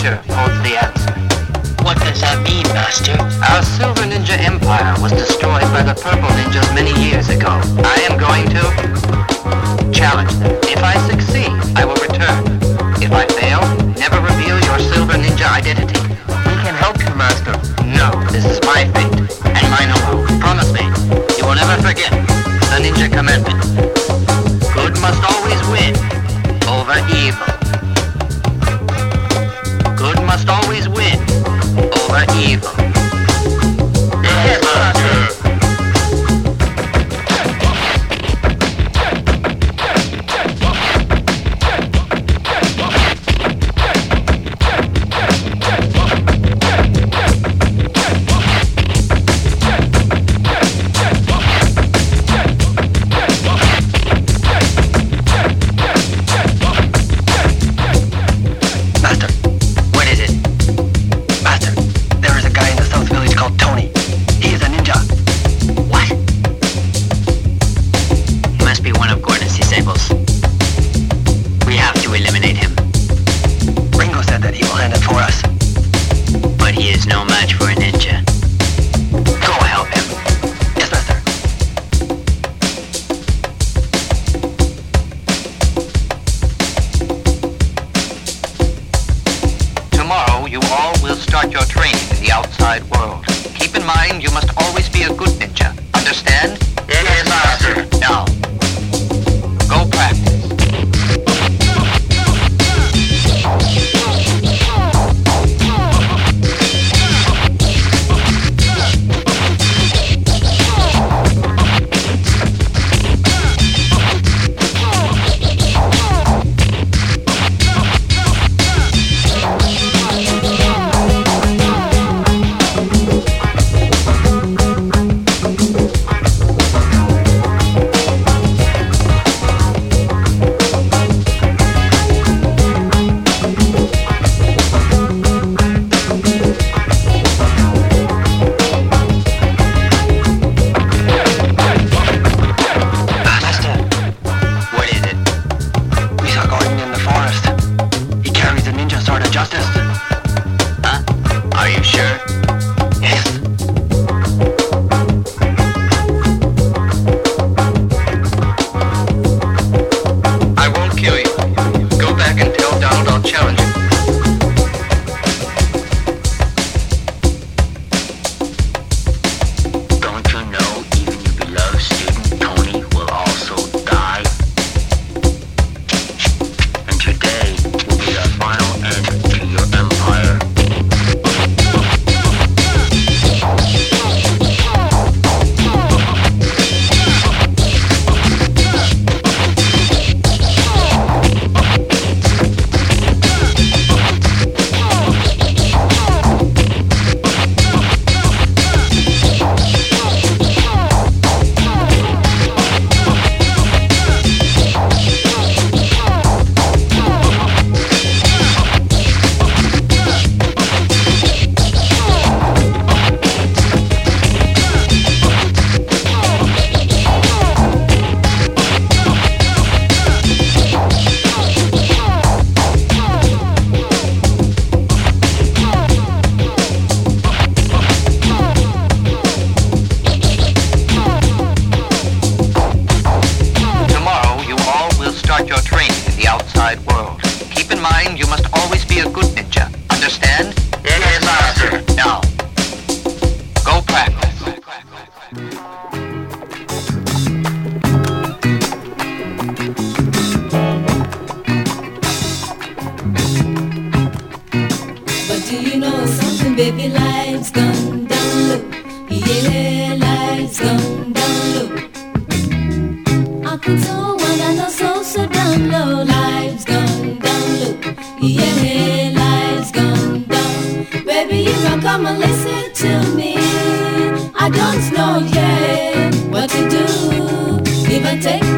future holds the answer. What does that mean, Master? Our Silver Ninja Empire was destroyed by the Purple Ninjas many years ago. I am going to challenge them. If I succeed, I will return. If I fail, never reveal your Silver Ninja identity. We can help you, Master. No, this is my fate, and mine alone. Promise me, you will never forget the Ninja Commandment. Good must always win over evil. Evil. Take,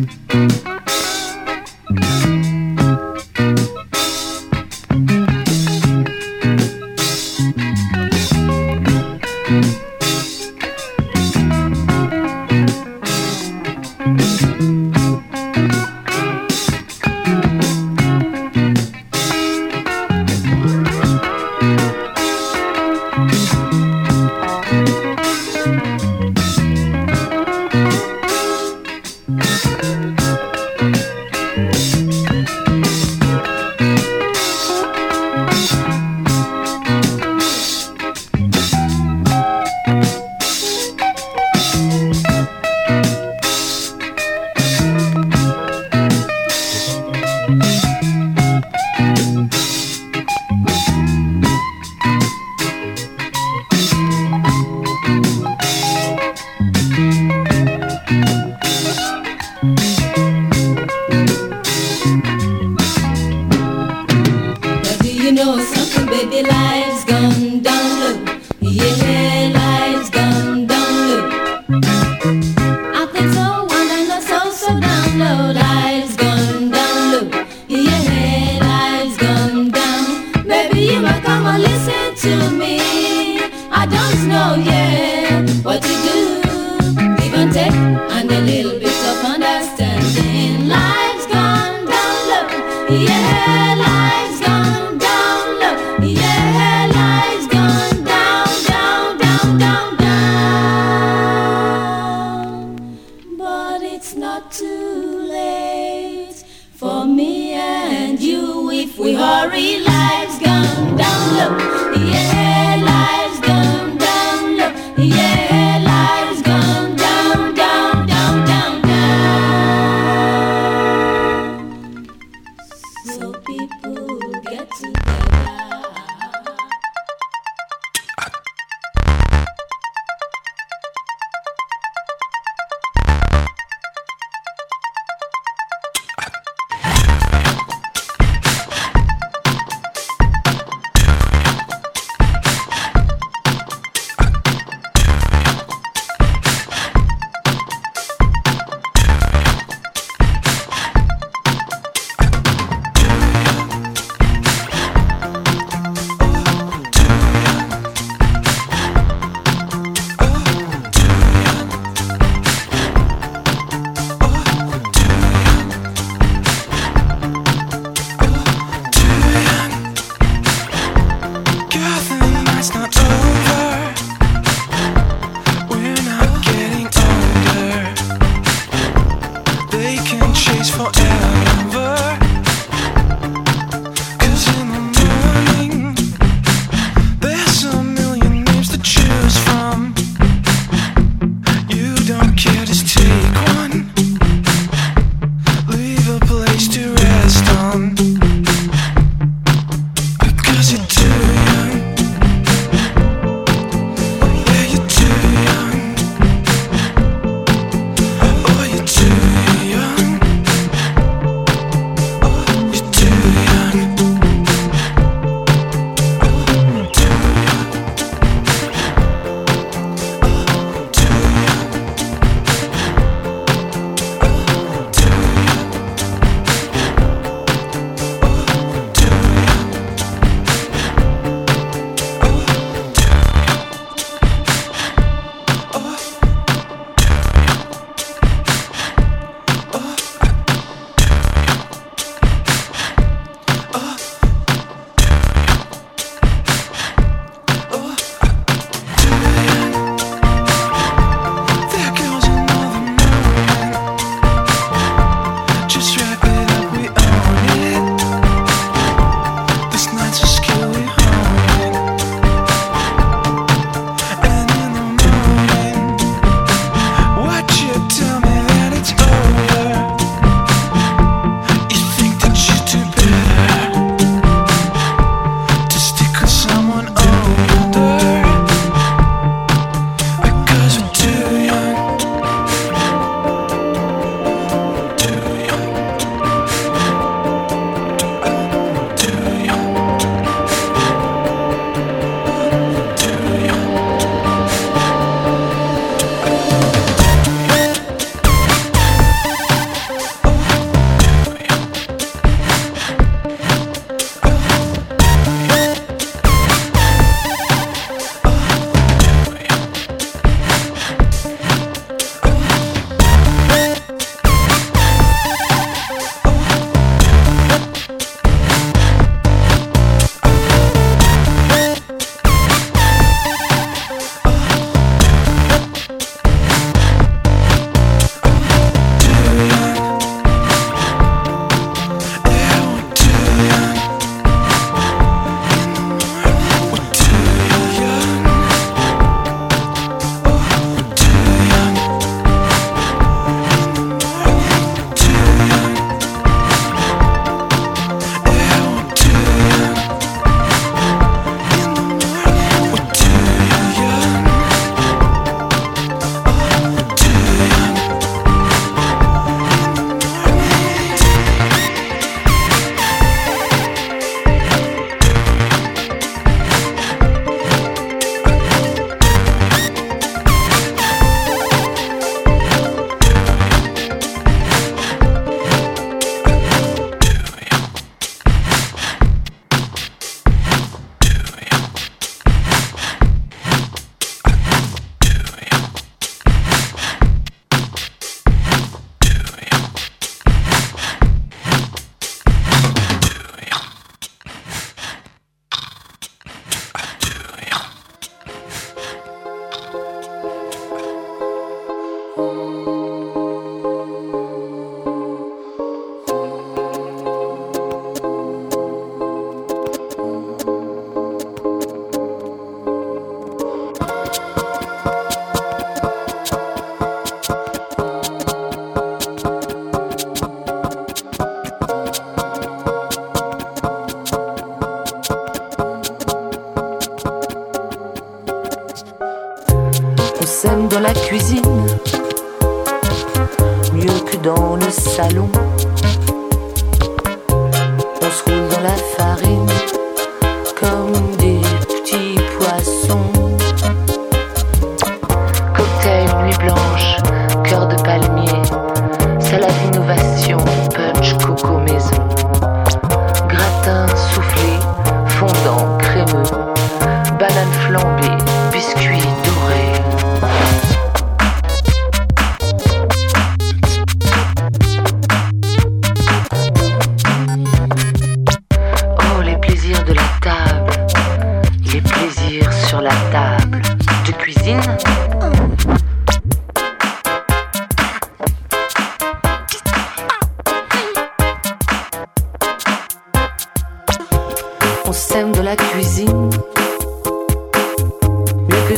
Mm-hmm. Yeah,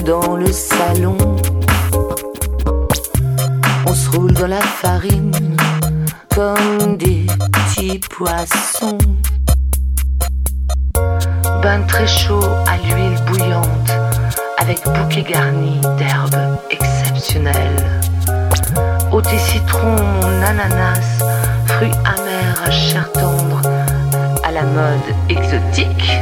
dans le salon. On se roule dans la farine comme des petits poissons. Bain très chaud à l'huile bouillante avec bouquet garni d'herbes exceptionnelles. Eau des citrons, ananas, fruits amers à chair tendre, à la mode exotique.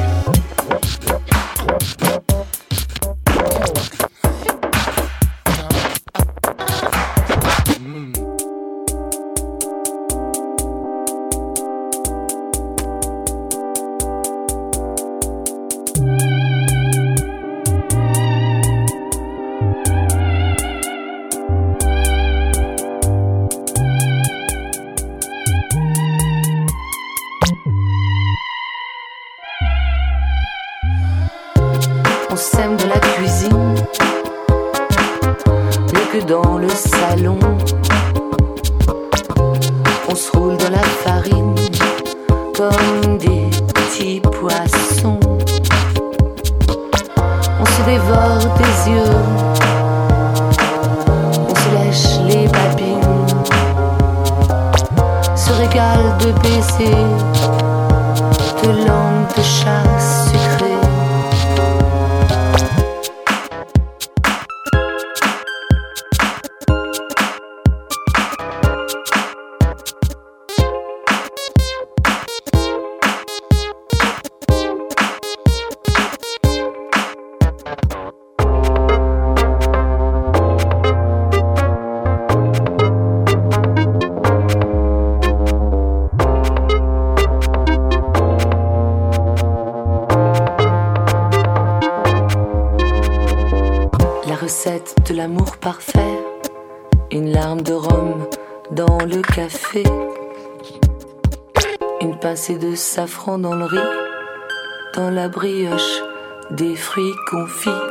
people dans le riz, dans la brioche, des fruits confits.